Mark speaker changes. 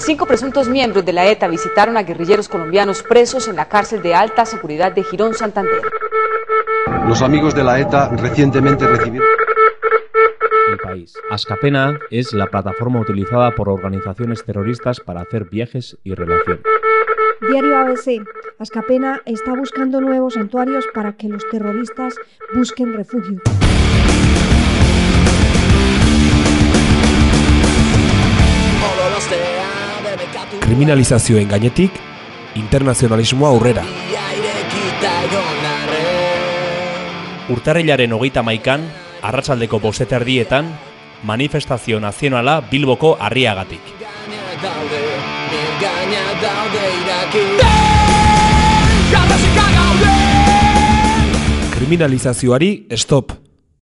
Speaker 1: Cinco presuntos miembros de la ETA visitaron a guerrilleros colombianos presos en la cárcel de alta seguridad de Girón Santander.
Speaker 2: Los amigos de la ETA recientemente recibieron...
Speaker 3: El país. Ascapena es la plataforma utilizada por organizaciones terroristas para hacer viajes y relaciones.
Speaker 4: Diario ABC. Ascapena está buscando nuevos santuarios para que los terroristas busquen refugio.
Speaker 5: Kriminalizazioen gainetik, internazionalismoa aurrera.
Speaker 3: Urtarrilaren hogeita maikan, arratsaldeko bosteter erdietan, manifestazio nazionala Bilboko harriagatik.
Speaker 5: Kriminalizazioari stop.